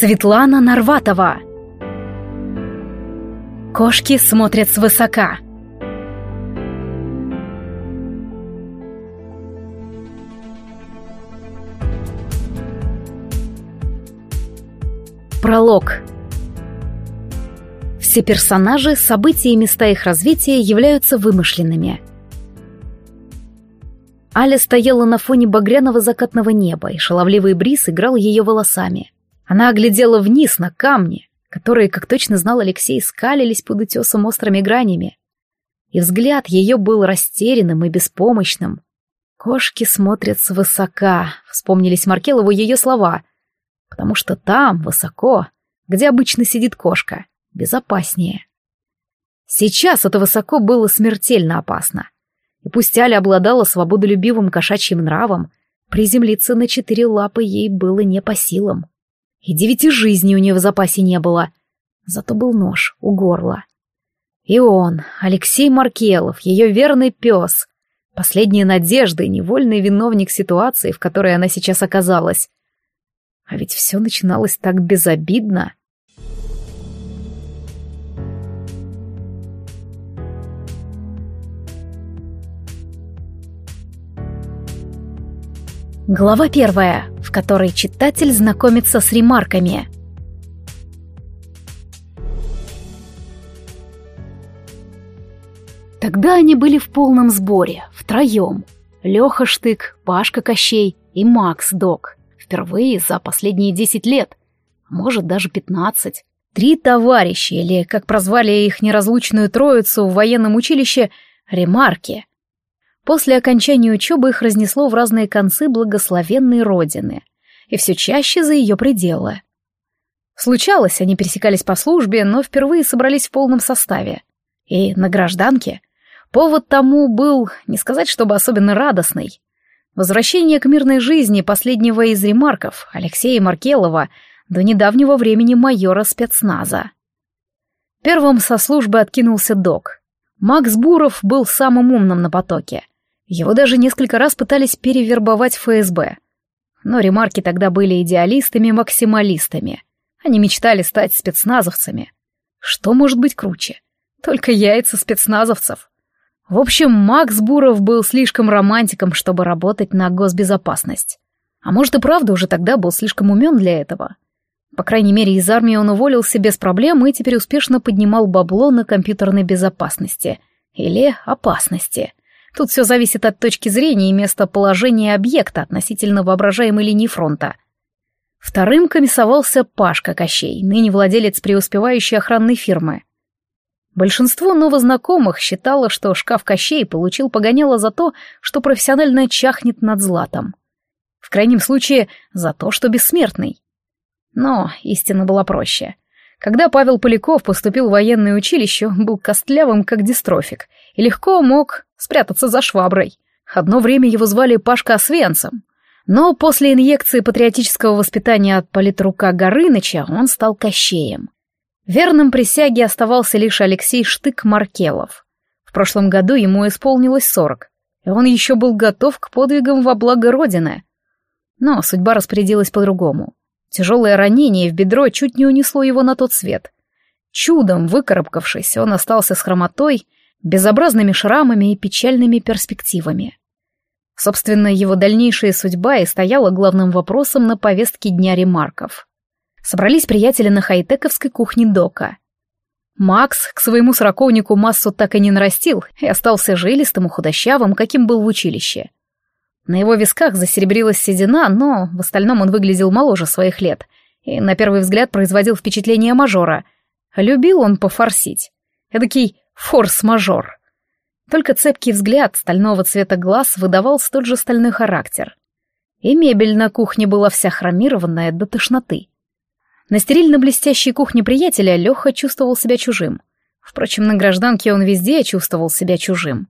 Светлана Нарватова. Кошки смотрят свысока. Пролог. Все персонажи, события и места их развития являются вымышленными. Аля стояла на фоне багряного закатного неба, и шаловливый бриз играл ее волосами. Она оглядела вниз на камни, которые, как точно знал Алексей, скалились под утесом острыми гранями. И взгляд ее был растерянным и беспомощным. «Кошки смотрят свысока», — вспомнились Маркелову ее слова. «Потому что там, высоко, где обычно сидит кошка, безопаснее». Сейчас это высоко было смертельно опасно. И пусть Аля обладала свободолюбивым кошачьим нравом, приземлиться на четыре лапы ей было не по силам. И девяти жизней у нее в запасе не было. Зато был нож у горла. И он, Алексей Маркелов, ее верный пес, последняя надежда и невольный виновник ситуации, в которой она сейчас оказалась. А ведь все начиналось так безобидно. Глава первая, в которой читатель знакомится с ремарками. Тогда они были в полном сборе, втроем. Леха Штык, Пашка Кощей и Макс Док. Впервые за последние десять лет, а может даже пятнадцать. Три товарища, или, как прозвали их неразлучную троицу в военном училище, ремарки — После окончания учебы их разнесло в разные концы благословенной родины, и все чаще за ее пределы. Случалось, они пересекались по службе, но впервые собрались в полном составе. И на гражданке. Повод тому был, не сказать, чтобы особенно радостный. Возвращение к мирной жизни последнего из ремарков, Алексея Маркелова, до недавнего времени майора спецназа. Первым со службы откинулся док. Макс Буров был самым умным на потоке. Его даже несколько раз пытались перевербовать в ФСБ. Но ремарки тогда были идеалистами-максималистами. Они мечтали стать спецназовцами. Что может быть круче? Только яйца спецназовцев. В общем, Макс Буров был слишком романтиком, чтобы работать на госбезопасность. А может и правда уже тогда был слишком умен для этого. По крайней мере, из армии он уволился без проблем и теперь успешно поднимал бабло на компьютерной безопасности. Или опасности. Тут все зависит от точки зрения и местоположения объекта относительно воображаемой линии фронта. Вторым комиссовался Пашка Кощей, ныне владелец преуспевающей охранной фирмы. Большинство новознакомых считало, что шкаф Кощей получил погоняло за то, что профессионально чахнет над златом. В крайнем случае, за то, что бессмертный. Но истина была проще. Когда Павел Поляков поступил в военное училище, он был костлявым, как дистрофик, и легко мог спрятаться за шваброй. Одно время его звали Пашка Освенцем. Но после инъекции патриотического воспитания от политрука Горыныча он стал Кощеем. Верным присяге оставался лишь Алексей Штык-Маркелов. В прошлом году ему исполнилось сорок, и он еще был готов к подвигам во благо Родины. Но судьба распорядилась по-другому. Тяжелое ранение в бедро чуть не унесло его на тот свет. Чудом выкарабкавшись, он остался с хромотой, безобразными шрамами и печальными перспективами. Собственно, его дальнейшая судьба и стояла главным вопросом на повестке дня ремарков. Собрались приятели на хай-тековской кухне Дока. Макс к своему сороковнику массу так и не нарастил и остался жилистым и худощавым, каким был в училище. На его висках засеребрилась седина, но в остальном он выглядел моложе своих лет и на первый взгляд производил впечатление мажора. Любил он пофорсить. Эдакий форс-мажор. Только цепкий взгляд стального цвета глаз выдавал столь же стальной характер. И мебель на кухне была вся хромированная до тошноты. На стерильно-блестящей кухне приятеля Леха чувствовал себя чужим. Впрочем, на гражданке он везде чувствовал себя чужим.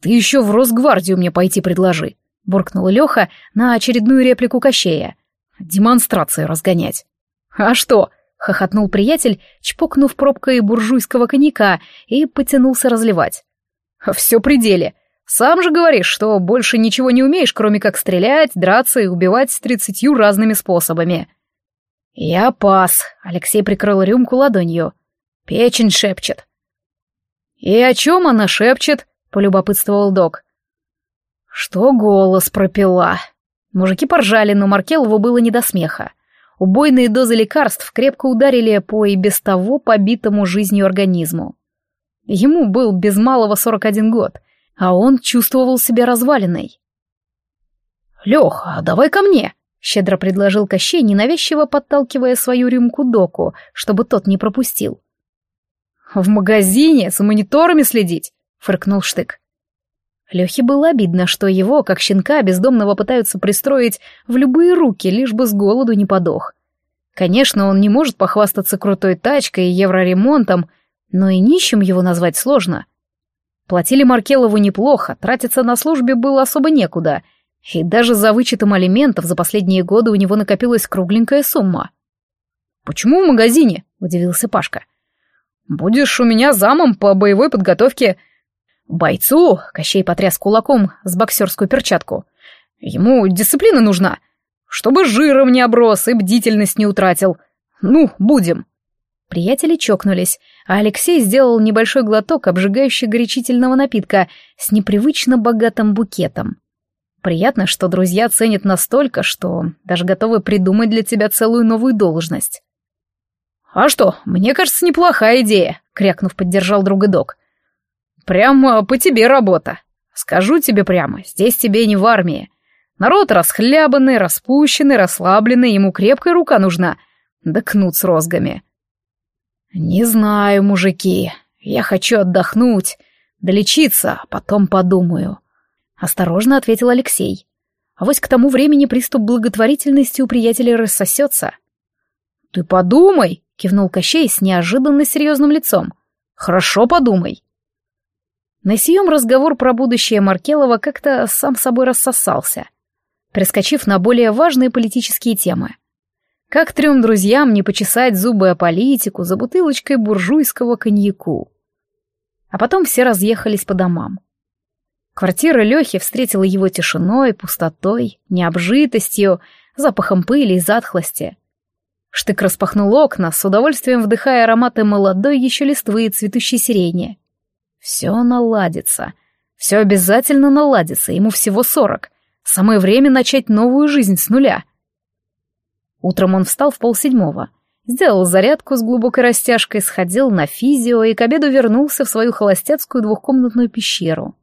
«Ты еще в Росгвардию мне пойти предложи», — буркнул Леха на очередную реплику Кощея. «Демонстрации разгонять». «А что?» — хохотнул приятель, чпокнув пробкой буржуйского коньяка и потянулся разливать. «Все пределе. Сам же говоришь, что больше ничего не умеешь, кроме как стрелять, драться и убивать с тридцатью разными способами». «Я пас», — Алексей прикрыл рюмку ладонью. «Печень шепчет». «И о чем она шепчет?» — полюбопытствовал док. «Что голос пропила?» Мужики поржали, но Маркелову было не до смеха. Убойные дозы лекарств крепко ударили по и без того побитому жизнью организму. Ему был без малого 41 год, а он чувствовал себя разваленной. «Леха, давай ко мне!» — щедро предложил Кощей, ненавязчиво подталкивая свою рюмку доку, чтобы тот не пропустил. «В магазине с мониторами следить?» — фыркнул Штык. Лехе было обидно, что его, как щенка, бездомного пытаются пристроить в любые руки, лишь бы с голоду не подох. Конечно, он не может похвастаться крутой тачкой и евроремонтом, но и нищим его назвать сложно. Платили Маркелову неплохо, тратиться на службе было особо некуда, и даже за вычетом алиментов за последние годы у него накопилась кругленькая сумма. «Почему в магазине?» — удивился Пашка. «Будешь у меня замом по боевой подготовке», «Бойцу!» — Кощей потряс кулаком с боксерскую перчатку. «Ему дисциплина нужна, чтобы жиром не оброс и бдительность не утратил. Ну, будем!» Приятели чокнулись, а Алексей сделал небольшой глоток обжигающего горячительного напитка с непривычно богатым букетом. Приятно, что друзья ценят настолько, что даже готовы придумать для тебя целую новую должность. «А что, мне кажется, неплохая идея», — крякнув, поддержал друга док. Прямо по тебе работа. Скажу тебе прямо, здесь тебе не в армии. Народ расхлябанный, распущенный, расслабленный, ему крепкая рука нужна. Да кнут с розгами. Не знаю, мужики, я хочу отдохнуть, долечиться, а потом подумаю. Осторожно ответил Алексей. А вось к тому времени приступ благотворительности у приятелей рассосется. «Ты подумай!» — кивнул Кощей с неожиданно серьезным лицом. «Хорошо подумай. На сием разговор про будущее Маркелова как-то сам собой рассосался, прискочив на более важные политические темы. Как трем друзьям не почесать зубы о политику за бутылочкой буржуйского коньяку? А потом все разъехались по домам. Квартира Лехи встретила его тишиной, пустотой, необжитостью, запахом пыли и затхлости. Штык распахнул окна, с удовольствием вдыхая ароматы молодой еще листвы и цветущей сирени. Все наладится. Все обязательно наладится, ему всего сорок. Самое время начать новую жизнь с нуля. Утром он встал в полседьмого. Сделал зарядку с глубокой растяжкой, сходил на физио и к обеду вернулся в свою холостяцкую двухкомнатную пещеру.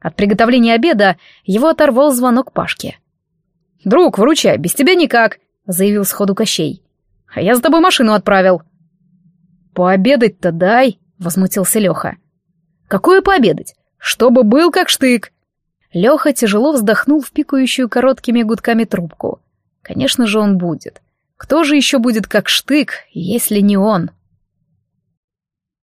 От приготовления обеда его оторвал звонок Пашке. «Друг, выручай, без тебя никак», — заявил сходу Кощей. «А я с тобой машину отправил». «Пообедать-то дай», — возмутился Леха. Какое пообедать? Чтобы был как штык. Леха тяжело вздохнул в пикающую короткими гудками трубку. Конечно же, он будет. Кто же еще будет как штык, если не он?